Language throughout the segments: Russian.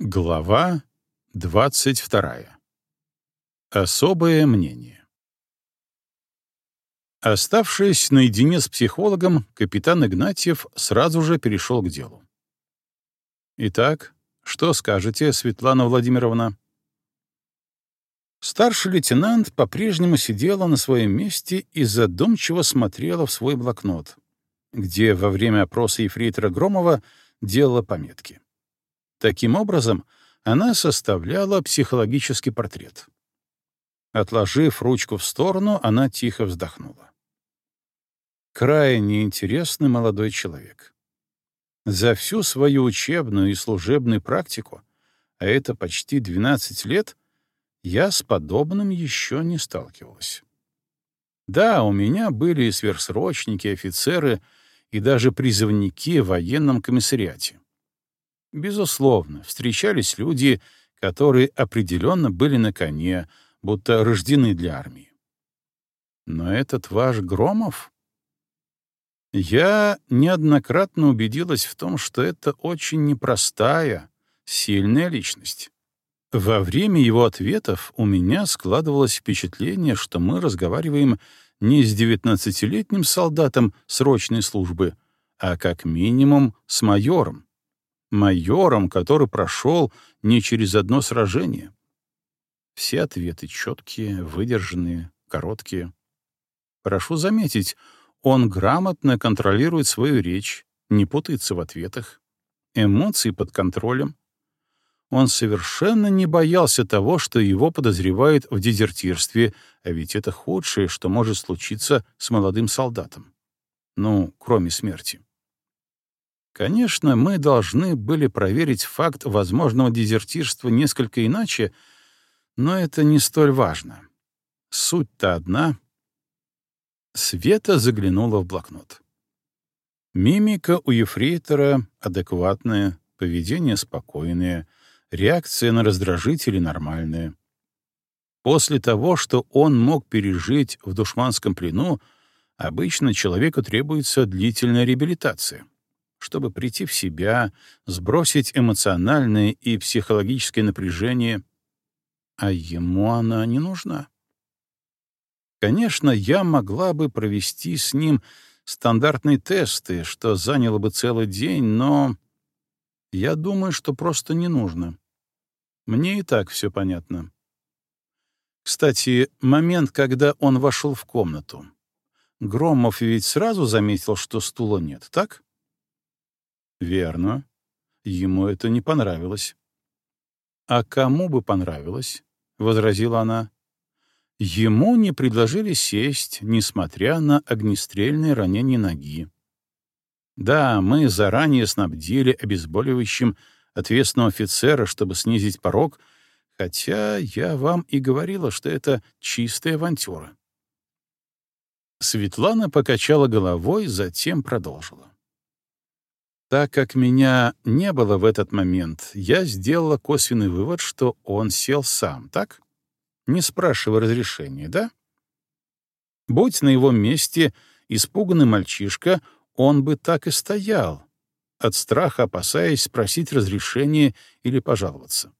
Глава 22. Особое мнение. Оставшись наедине с психологом, капитан Игнатьев сразу же перешел к делу. «Итак, что скажете, Светлана Владимировна?» Старший лейтенант по-прежнему сидела на своем месте и задумчиво смотрела в свой блокнот, где во время опроса ефрейтора Громова делала пометки. Таким образом, она составляла психологический портрет. Отложив ручку в сторону, она тихо вздохнула. Крайне интересный молодой человек. За всю свою учебную и служебную практику, а это почти 12 лет, я с подобным еще не сталкивалась. Да, у меня были и сверхсрочники, офицеры и даже призывники в военном комиссариате. Безусловно, встречались люди, которые определенно были на коне, будто рождены для армии. Но этот ваш Громов? Я неоднократно убедилась в том, что это очень непростая, сильная личность. Во время его ответов у меня складывалось впечатление, что мы разговариваем не с девятнадцатилетним солдатом срочной службы, а как минимум с майором майором, который прошел не через одно сражение. Все ответы четкие, выдержанные, короткие. Прошу заметить, он грамотно контролирует свою речь, не путается в ответах, эмоции под контролем. Он совершенно не боялся того, что его подозревают в дезертирстве, а ведь это худшее, что может случиться с молодым солдатом. Ну, кроме смерти. Конечно, мы должны были проверить факт возможного дезертирства несколько иначе, но это не столь важно. Суть-то одна. Света заглянула в блокнот. Мимика у ефрейтора адекватная, поведение спокойное, реакция на раздражители нормальная. После того, что он мог пережить в душманском плену, обычно человеку требуется длительная реабилитация чтобы прийти в себя, сбросить эмоциональное и психологическое напряжение, а ему она не нужна. Конечно, я могла бы провести с ним стандартные тесты, что заняло бы целый день, но я думаю, что просто не нужно. Мне и так все понятно. Кстати, момент, когда он вошел в комнату. Громов ведь сразу заметил, что стула нет, так? Верно. Ему это не понравилось. А кому бы понравилось? возразила она. Ему не предложили сесть, несмотря на огнестрельное ранение ноги. Да, мы заранее снабдили обезболивающим ответственного офицера, чтобы снизить порог, хотя я вам и говорила, что это чистая авантюра. Светлана покачала головой, затем продолжила. Так как меня не было в этот момент, я сделала косвенный вывод, что он сел сам, так? Не спрашивая разрешения, да? Будь на его месте испуганный мальчишка, он бы так и стоял, от страха опасаясь спросить разрешения или пожаловаться.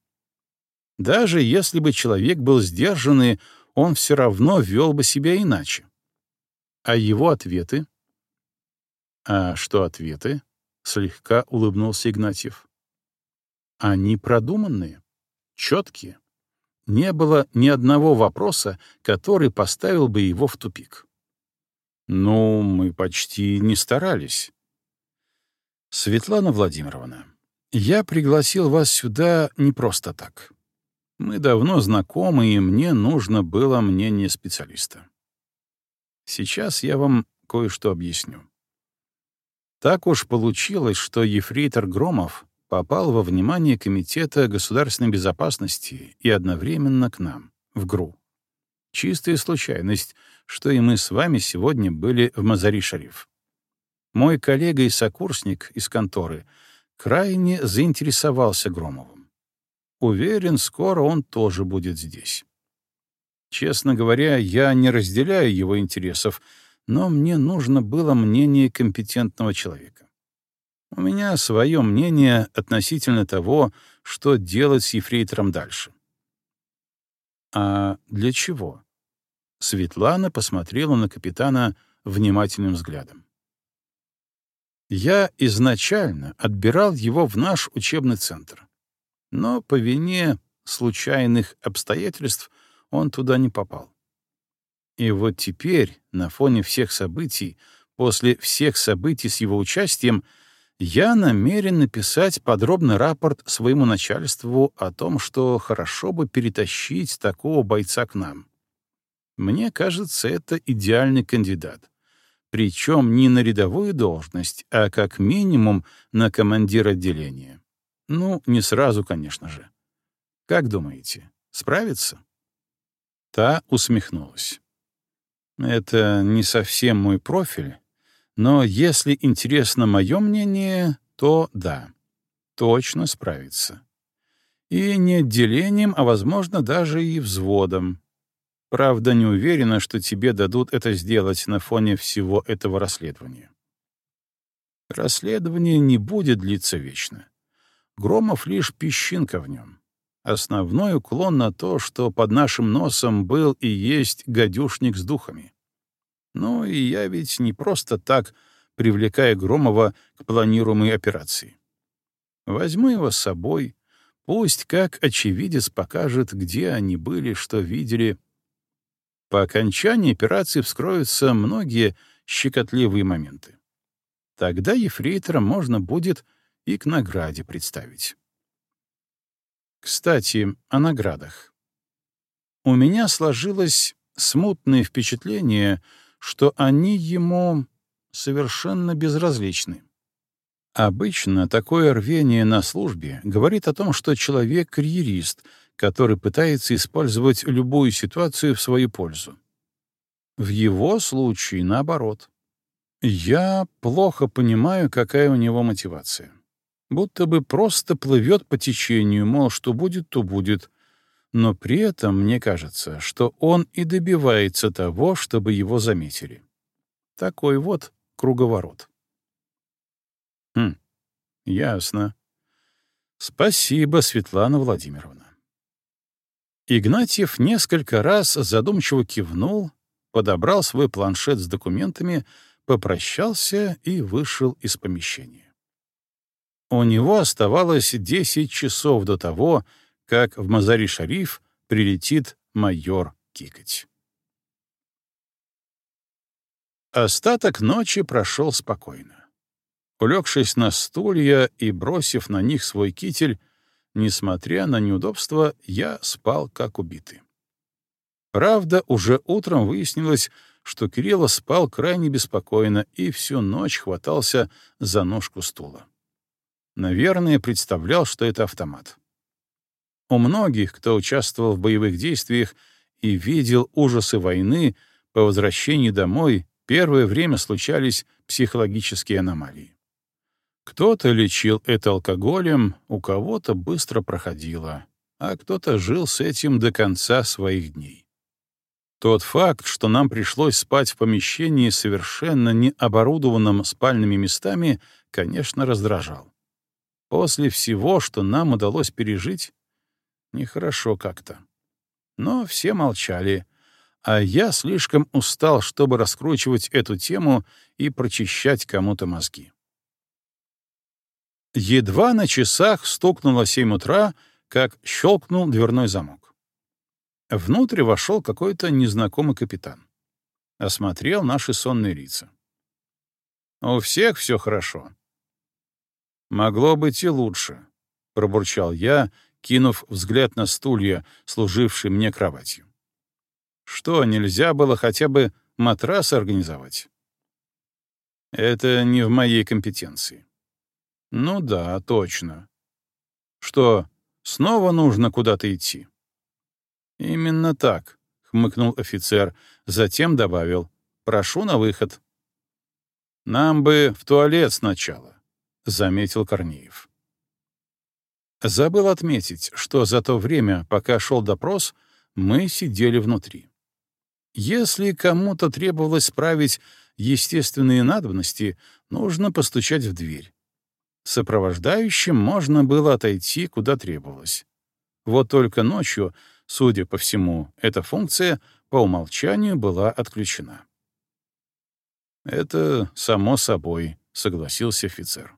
Даже если бы человек был сдержанный, он все равно вел бы себя иначе. А его ответы? А что ответы? Слегка улыбнулся Игнатьев. Они продуманные, четкие. Не было ни одного вопроса, который поставил бы его в тупик. Ну, мы почти не старались. Светлана Владимировна, я пригласил вас сюда не просто так. Мы давно знакомы, и мне нужно было мнение специалиста. Сейчас я вам кое-что объясню. Так уж получилось, что ефрейтор Громов попал во внимание Комитета государственной безопасности и одновременно к нам, в ГРУ. Чистая случайность, что и мы с вами сегодня были в Мазари-Шариф. Мой коллега и сокурсник из конторы крайне заинтересовался Громовым. Уверен, скоро он тоже будет здесь. Честно говоря, я не разделяю его интересов, но мне нужно было мнение компетентного человека. У меня свое мнение относительно того, что делать с ефрейтором дальше. А для чего? Светлана посмотрела на капитана внимательным взглядом. Я изначально отбирал его в наш учебный центр, но по вине случайных обстоятельств он туда не попал. И вот теперь, на фоне всех событий, после всех событий с его участием, я намерен написать подробный рапорт своему начальству о том, что хорошо бы перетащить такого бойца к нам. Мне кажется, это идеальный кандидат. Причем не на рядовую должность, а как минимум на командир отделения. Ну, не сразу, конечно же. Как думаете, справится? Та усмехнулась. Это не совсем мой профиль, но если интересно мое мнение, то да, точно справится. И не отделением, а, возможно, даже и взводом. Правда, не уверена, что тебе дадут это сделать на фоне всего этого расследования. Расследование не будет длиться вечно. Громов лишь песчинка в нем. Основной уклон на то, что под нашим носом был и есть гадюшник с духами. Ну и я ведь не просто так привлекаю Громова к планируемой операции. Возьму его с собой, пусть как очевидец покажет, где они были, что видели. По окончании операции вскроются многие щекотливые моменты. Тогда ефрейтора можно будет и к награде представить. Кстати, о наградах. У меня сложилось смутное впечатление, что они ему совершенно безразличны. Обычно такое рвение на службе говорит о том, что человек — карьерист, который пытается использовать любую ситуацию в свою пользу. В его случае наоборот. Я плохо понимаю, какая у него мотивация. Будто бы просто плывет по течению, мол, что будет, то будет, но при этом мне кажется, что он и добивается того, чтобы его заметили. Такой вот круговорот. Хм, ясно. Спасибо, Светлана Владимировна. Игнатьев несколько раз задумчиво кивнул, подобрал свой планшет с документами, попрощался и вышел из помещения. У него оставалось 10 часов до того, как в Мазари-Шариф прилетит майор Кикоть. Остаток ночи прошел спокойно. Улегшись на стулья и бросив на них свой китель, несмотря на неудобства, я спал как убитый. Правда, уже утром выяснилось, что Кирилла спал крайне беспокойно и всю ночь хватался за ножку стула. Наверное, представлял, что это автомат. У многих, кто участвовал в боевых действиях и видел ужасы войны, по возвращении домой первое время случались психологические аномалии. Кто-то лечил это алкоголем, у кого-то быстро проходило, а кто-то жил с этим до конца своих дней. Тот факт, что нам пришлось спать в помещении, совершенно не оборудованном спальными местами, конечно, раздражал. После всего, что нам удалось пережить, Нехорошо как-то. Но все молчали, а я слишком устал, чтобы раскручивать эту тему и прочищать кому-то мозги. Едва на часах стукнуло семь утра, как щелкнул дверной замок. Внутрь вошел какой-то незнакомый капитан. Осмотрел наши сонные лица. «У всех все хорошо». «Могло быть и лучше», — пробурчал я, кинув взгляд на стулья, служившие мне кроватью. Что, нельзя было хотя бы матрас организовать? Это не в моей компетенции. Ну да, точно. Что, снова нужно куда-то идти? Именно так, хмыкнул офицер, затем добавил: "Прошу на выход". Нам бы в туалет сначала, заметил Корнеев. Забыл отметить, что за то время, пока шел допрос, мы сидели внутри. Если кому-то требовалось справить естественные надобности, нужно постучать в дверь. Сопровождающим можно было отойти, куда требовалось. Вот только ночью, судя по всему, эта функция по умолчанию была отключена. «Это само собой», — согласился офицер.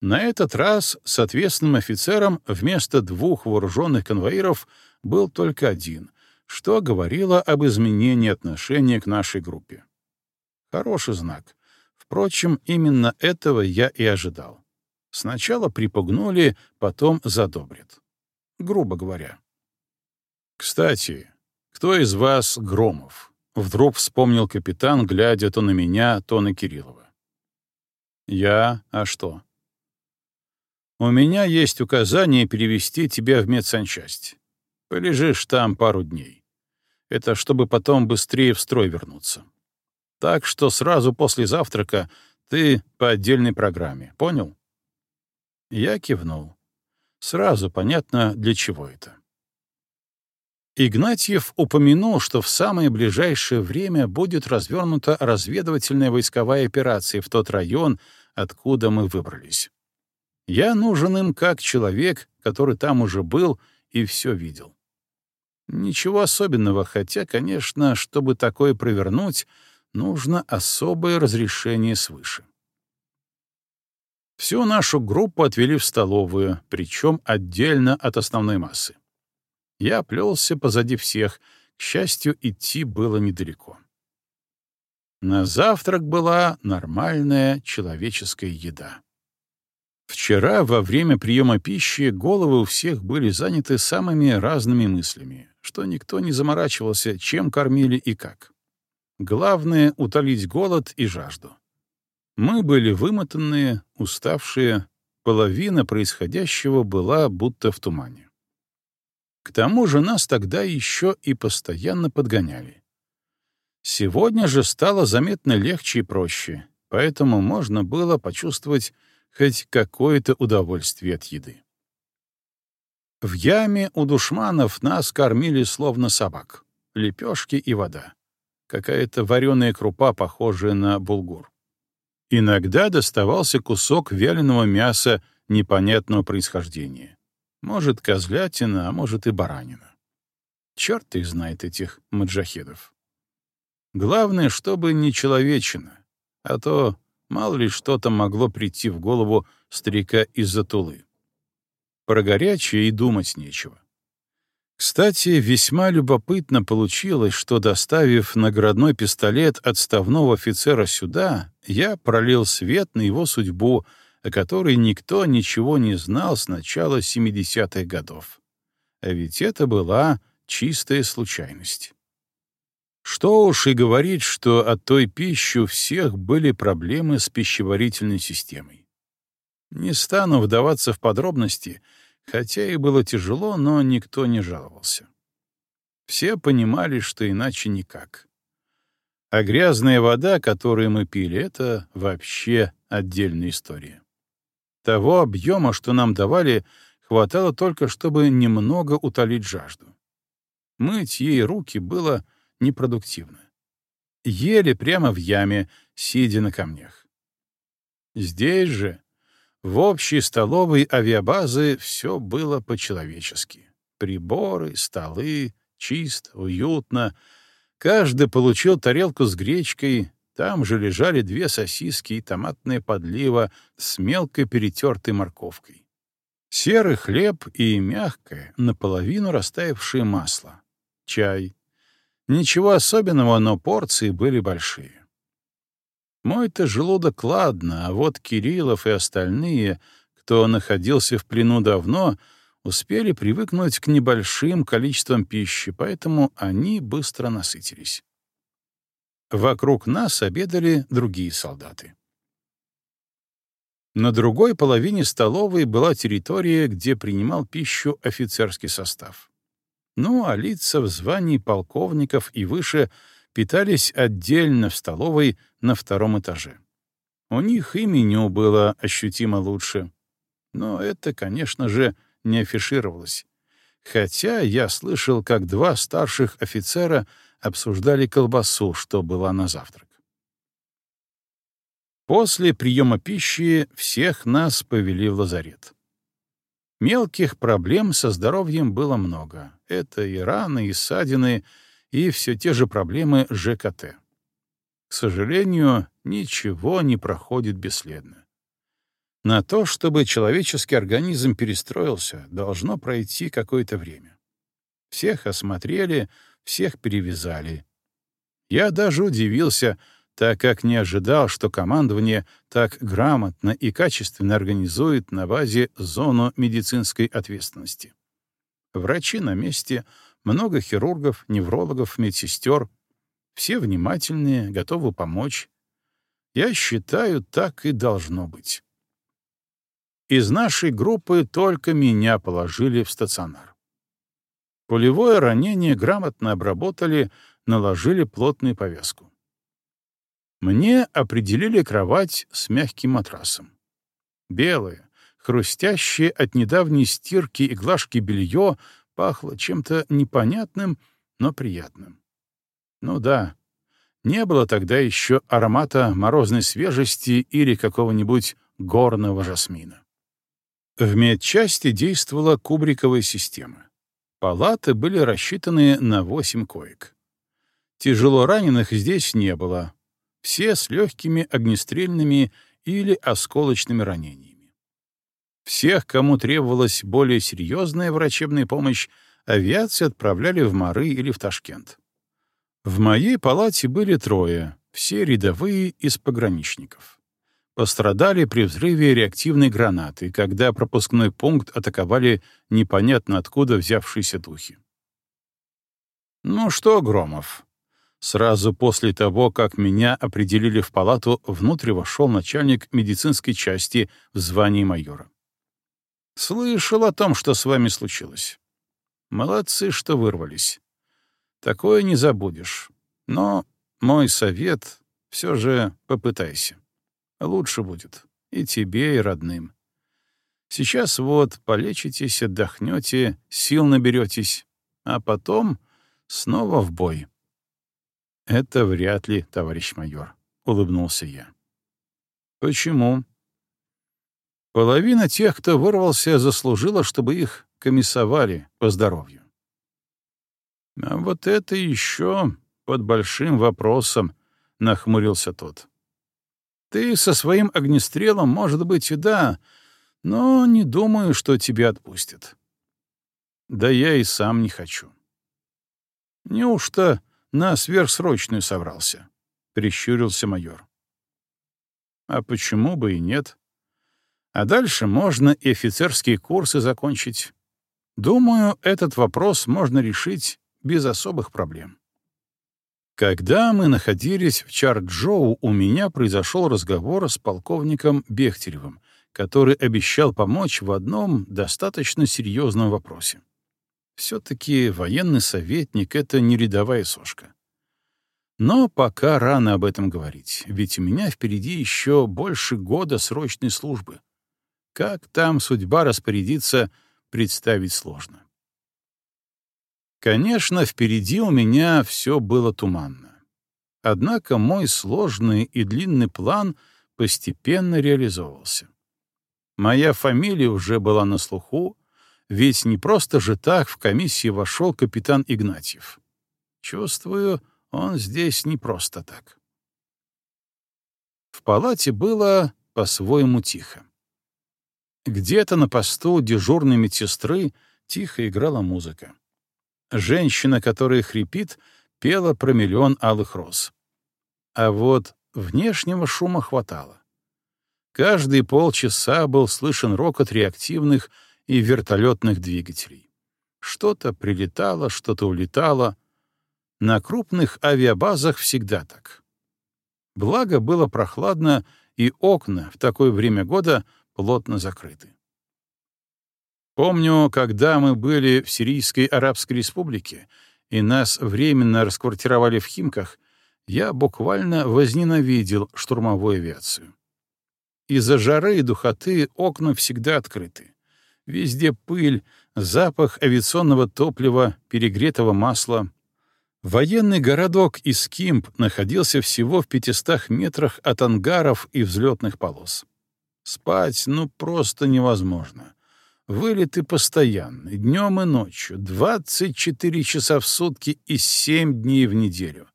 На этот раз с ответственным офицером вместо двух вооруженных конвоиров был только один, что говорило об изменении отношения к нашей группе. Хороший знак. Впрочем, именно этого я и ожидал. Сначала припугнули, потом задобрят. Грубо говоря. «Кстати, кто из вас Громов?» — вдруг вспомнил капитан, глядя то на меня, то на Кириллова. «Я? А что?» «У меня есть указание перевести тебя в медсанчасть. Полежишь там пару дней. Это чтобы потом быстрее в строй вернуться. Так что сразу после завтрака ты по отдельной программе, понял? Я кивнул. Сразу понятно, для чего это. Игнатьев упомянул, что в самое ближайшее время будет развернута разведывательная войсковая операция в тот район, откуда мы выбрались. Я нужен им как человек, который там уже был и все видел. Ничего особенного, хотя, конечно, чтобы такое провернуть, нужно особое разрешение свыше. Всю нашу группу отвели в столовую, причем отдельно от основной массы. Я плелся позади всех, к счастью, идти было недалеко. На завтрак была нормальная человеческая еда. Вчера во время приема пищи головы у всех были заняты самыми разными мыслями, что никто не заморачивался, чем кормили и как. Главное — утолить голод и жажду. Мы были вымотанные, уставшие, половина происходящего была будто в тумане. К тому же нас тогда еще и постоянно подгоняли. Сегодня же стало заметно легче и проще, поэтому можно было почувствовать хоть какое-то удовольствие от еды. В яме у душманов нас кормили словно собак — лепешки и вода какая-то вареная крупа, похожая на булгур. Иногда доставался кусок вяленого мяса непонятного происхождения. Может, козлятина, а может и баранина. Черт их знает этих маджахедов. Главное, чтобы не человечина, а то мало ли что-то могло прийти в голову старика из-за тулы. Про горячее и думать нечего. Кстати, весьма любопытно получилось, что, доставив наградной пистолет отставного офицера сюда, я пролил свет на его судьбу, о которой никто ничего не знал с начала 70-х годов. А ведь это была чистая случайность. Что уж и говорить, что от той пищи у всех были проблемы с пищеварительной системой. Не стану вдаваться в подробности — Хотя и было тяжело, но никто не жаловался. Все понимали, что иначе никак. А грязная вода, которую мы пили, — это вообще отдельная история. Того объема, что нам давали, хватало только, чтобы немного утолить жажду. Мыть ей руки было непродуктивно. Ели прямо в яме, сидя на камнях. Здесь же в общей столовой авиабазы все было по-человечески. Приборы, столы, чисто, уютно. Каждый получил тарелку с гречкой, там же лежали две сосиски и томатная подлива с мелко перетертой морковкой. Серый хлеб и мягкое, наполовину растаявшее масло. Чай. Ничего особенного, но порции были большие. Мой-то желудок ладно, а вот Кириллов и остальные, кто находился в плену давно, успели привыкнуть к небольшим количествам пищи, поэтому они быстро насытились. Вокруг нас обедали другие солдаты. На другой половине столовой была территория, где принимал пищу офицерский состав. Ну, а лица в звании полковников и выше — питались отдельно в столовой на втором этаже. У них и меню было ощутимо лучше. Но это, конечно же, не афишировалось. Хотя я слышал, как два старших офицера обсуждали колбасу, что была на завтрак. После приема пищи всех нас повели в лазарет. Мелких проблем со здоровьем было много. Это и раны, и ссадины, и все те же проблемы ЖКТ. К сожалению, ничего не проходит бесследно. На то, чтобы человеческий организм перестроился, должно пройти какое-то время. Всех осмотрели, всех перевязали. Я даже удивился, так как не ожидал, что командование так грамотно и качественно организует на базе зону медицинской ответственности. Врачи на месте, много хирургов, неврологов, медсестер. Все внимательные, готовы помочь. Я считаю, так и должно быть. Из нашей группы только меня положили в стационар. Пулевое ранение грамотно обработали, наложили плотную повязку. Мне определили кровать с мягким матрасом. Белое, хрустящее от недавней стирки и глажки белье пахло чем-то непонятным, но приятным. Ну да, не было тогда еще аромата морозной свежести или какого-нибудь горного жасмина. В медчасти действовала кубриковая система. Палаты были рассчитаны на восемь коек. Тяжело раненых здесь не было. Все с легкими огнестрельными или осколочными ранениями. Всех, кому требовалась более серьезная врачебная помощь, авиации отправляли в Мары или в Ташкент. В моей палате были трое, все рядовые из пограничников пострадали при взрыве реактивной гранаты, когда пропускной пункт атаковали непонятно откуда взявшиеся духи. «Ну что, Громов?» Сразу после того, как меня определили в палату, внутрь вошел начальник медицинской части в звании майора. «Слышал о том, что с вами случилось. Молодцы, что вырвались. Такое не забудешь. Но мой совет — все же попытайся. Лучше будет. И тебе, и родным. Сейчас вот полечитесь, отдохнете, сил наберетесь, а потом снова в бой. Это вряд ли, товарищ майор, — улыбнулся я. Почему? Половина тех, кто вырвался, заслужила, чтобы их комиссовали по здоровью. А вот это еще под большим вопросом, — нахмурился тот. Ты со своим огнестрелом, может быть, и да, но не думаю, что тебя отпустят. Да я и сам не хочу. Неужто на сверхсрочную собрался? Прищурился майор. А почему бы и нет? А дальше можно и офицерские курсы закончить. Думаю, этот вопрос можно решить без особых проблем. Когда мы находились в Чарджоу, у меня произошел разговор с полковником Бехтеревым, который обещал помочь в одном достаточно серьезном вопросе. Все-таки военный советник — это не рядовая сошка. Но пока рано об этом говорить, ведь у меня впереди еще больше года срочной службы. Как там судьба распорядится, представить сложно. Конечно, впереди у меня все было туманно. Однако мой сложный и длинный план постепенно реализовывался. Моя фамилия уже была на слуху, ведь не просто же так в комиссии вошел капитан Игнатьев. Чувствую, он здесь не просто так. В палате было по-своему тихо. Где-то на посту дежурной медсестры тихо играла музыка. Женщина, которая хрипит, пела про миллион алых роз. А вот внешнего шума хватало. Каждые полчаса был слышен рокот реактивных и вертолетных двигателей. Что-то прилетало, что-то улетало. На крупных авиабазах всегда так. Благо было прохладно, и окна в такое время года плотно закрыты. Помню, когда мы были в Сирийской Арабской Республике, и нас временно расквартировали в Химках, я буквально возненавидел штурмовую авиацию. Из-за жары и духоты окна всегда открыты. Везде пыль, запах авиационного топлива, перегретого масла. Военный городок Искимп находился всего в 500 метрах от ангаров и взлетных полос. Спать ну просто невозможно. Вылеты постоянно, днем и ночью, 24 часа в сутки и 7 дней в неделю.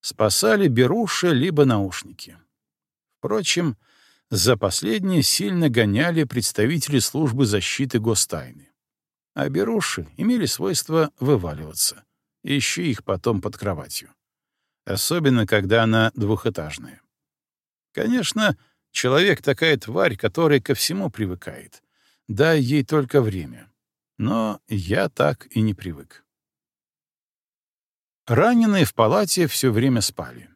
Спасали беруши либо наушники. Впрочем, за последнее сильно гоняли представители службы защиты гостайны. А беруши имели свойство вываливаться. Ищи их потом под кроватью. Особенно, когда она двухэтажная. Конечно, человек такая тварь, которая ко всему привыкает — Дай ей только время. Но я так и не привык. Раненые в палате все время спали.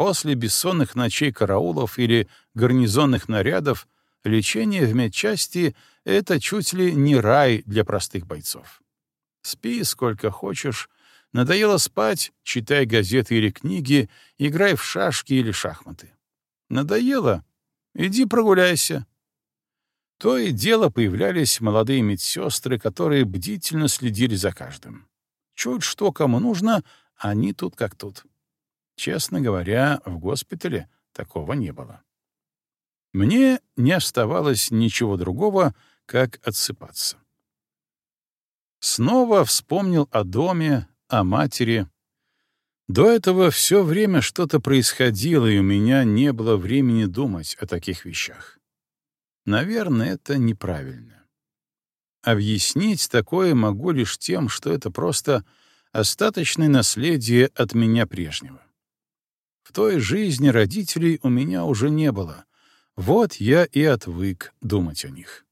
После бессонных ночей караулов или гарнизонных нарядов лечение в медчасти — это чуть ли не рай для простых бойцов. Спи сколько хочешь, надоело спать — читай газеты или книги, играй в шашки или шахматы. Надоело — иди прогуляйся, то и дело появлялись молодые медсестры, которые бдительно следили за каждым. Чуть что кому нужно, они тут как тут. Честно говоря, в госпитале такого не было. Мне не оставалось ничего другого, как отсыпаться. Снова вспомнил о доме, о матери. До этого все время что-то происходило, и у меня не было времени думать о таких вещах. Наверное, это неправильно. Объяснить такое могу лишь тем, что это просто остаточное наследие от меня прежнего. В той жизни родителей у меня уже не было. Вот я и отвык думать о них.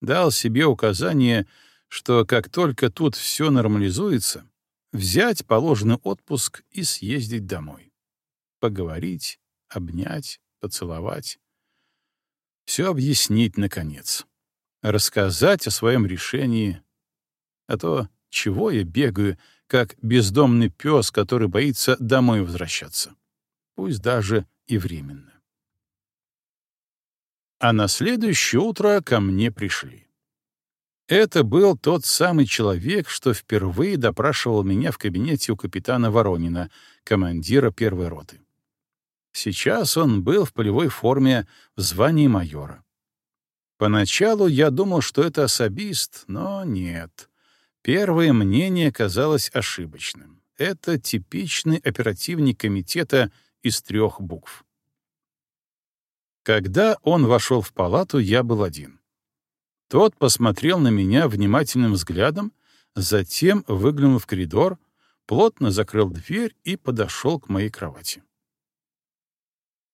Дал себе указание, что как только тут все нормализуется, взять положенный отпуск и съездить домой. Поговорить, обнять, поцеловать все объяснить, наконец. Рассказать о своем решении. А то чего я бегаю, как бездомный пес, который боится домой возвращаться. Пусть даже и временно. А на следующее утро ко мне пришли. Это был тот самый человек, что впервые допрашивал меня в кабинете у капитана Воронина, командира первой роты. Сейчас он был в полевой форме в звании майора. Поначалу я думал, что это особист, но нет. Первое мнение казалось ошибочным. Это типичный оперативник комитета из трех букв. Когда он вошел в палату, я был один. Тот посмотрел на меня внимательным взглядом, затем выглянул в коридор, плотно закрыл дверь и подошел к моей кровати.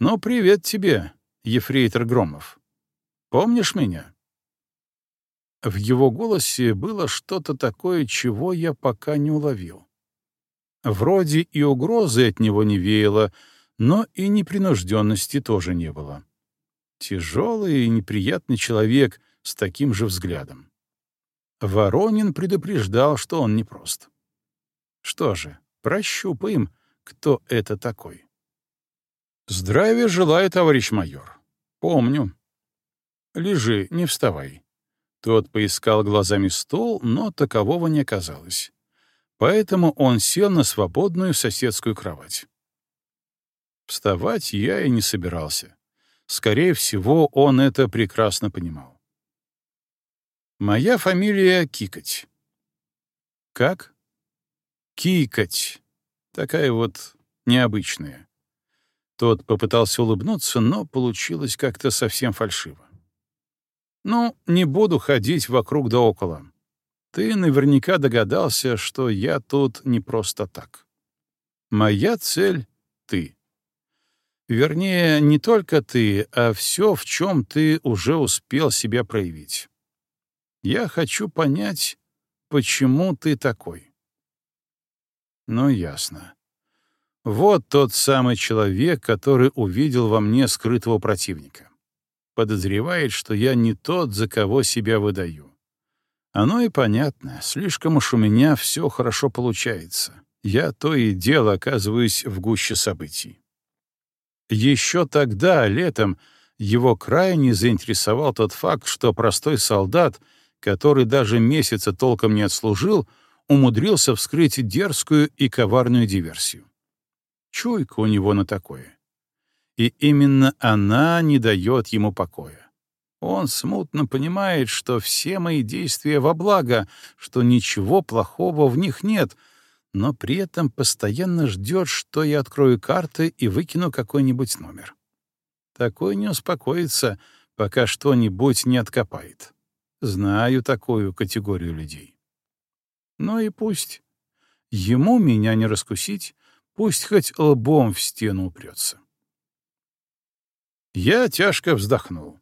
«Ну, привет тебе, ефрейтор Громов. Помнишь меня?» В его голосе было что-то такое, чего я пока не уловил. Вроде и угрозы от него не веяло, но и непринужденности тоже не было. Тяжелый и неприятный человек с таким же взглядом. Воронин предупреждал, что он непрост. Что же, прощупаем, кто это такой. Здравия желаю, товарищ майор. Помню. Лежи, не вставай. Тот поискал глазами стол, но такового не оказалось. Поэтому он сел на свободную соседскую кровать. Вставать я и не собирался. Скорее всего, он это прекрасно понимал. Моя фамилия Кикать. Как? Кикать. Такая вот необычная. Тот попытался улыбнуться, но получилось как-то совсем фальшиво. «Ну, не буду ходить вокруг да около. Ты наверняка догадался, что я тут не просто так. Моя цель — ты. Вернее, не только ты, а все, в чем ты уже успел себя проявить. Я хочу понять, почему ты такой». «Ну, ясно. Вот тот самый человек, который увидел во мне скрытого противника. Подозревает, что я не тот, за кого себя выдаю. Оно и понятно, слишком уж у меня все хорошо получается. Я то и дело оказываюсь в гуще событий. Еще тогда, летом, его крайне заинтересовал тот факт, что простой солдат, который даже месяца толком не отслужил, умудрился вскрыть дерзкую и коварную диверсию. Чуйка у него на такое. И именно она не дает ему покоя. Он смутно понимает, что все мои действия во благо, что ничего плохого в них нет, но при этом постоянно ждет, что я открою карты и выкину какой-нибудь номер. Такой не успокоится, пока что-нибудь не откопает. Знаю такую категорию людей. Ну и пусть. Ему меня не раскусить, пусть хоть лбом в стену упрется. Я тяжко вздохнул.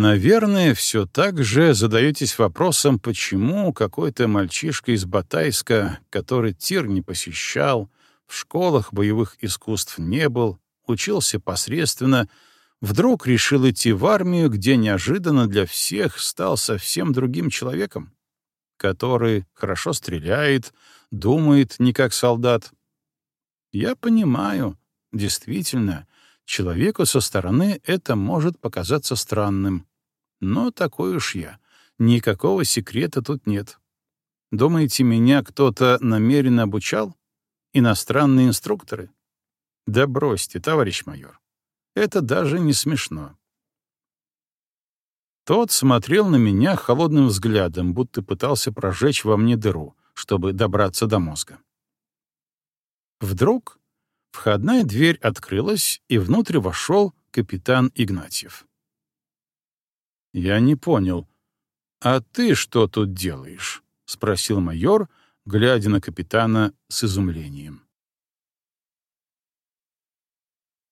Наверное, все так же задаетесь вопросом, почему какой-то мальчишка из Батайска, который тир не посещал, в школах боевых искусств не был, учился посредственно, вдруг решил идти в армию, где неожиданно для всех стал совсем другим человеком, который хорошо стреляет, думает не как солдат. Я понимаю, действительно, человеку со стороны это может показаться странным. Но такой уж я. Никакого секрета тут нет. Думаете, меня кто-то намеренно обучал? Иностранные инструкторы? Да бросьте, товарищ майор. Это даже не смешно. Тот смотрел на меня холодным взглядом, будто пытался прожечь во мне дыру, чтобы добраться до мозга. Вдруг входная дверь открылась, и внутрь вошел капитан Игнатьев. Я не понял. «А ты что тут делаешь?» — спросил майор, глядя на капитана с изумлением.